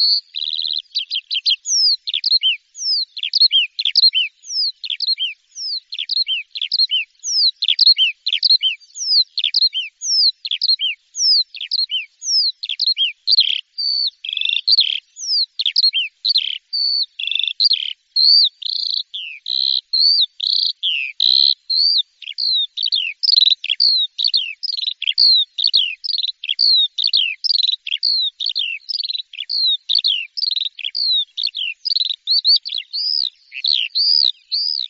Thank you.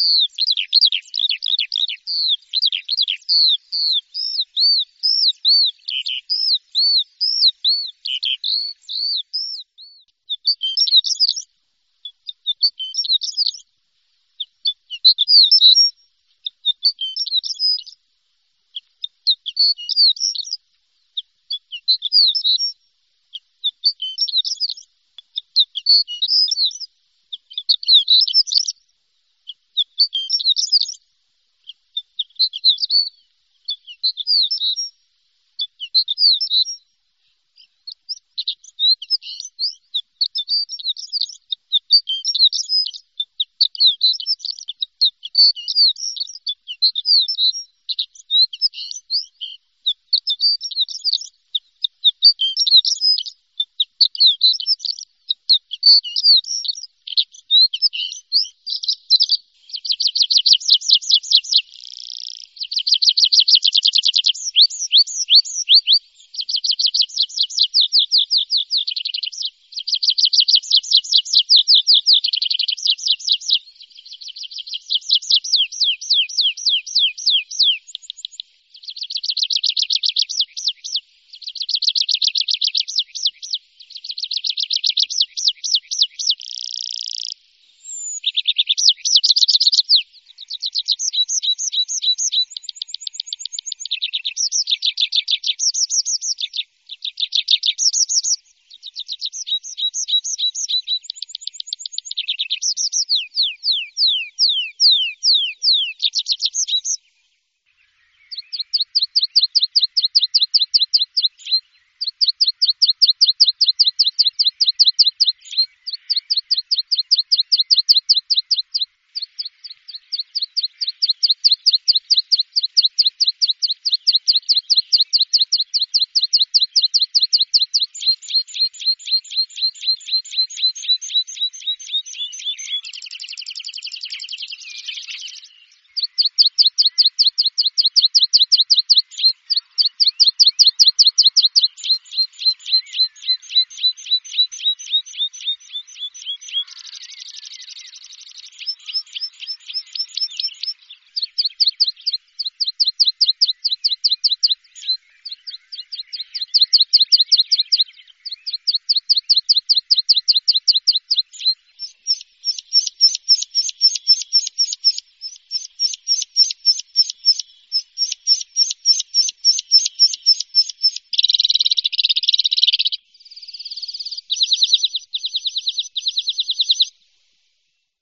you you.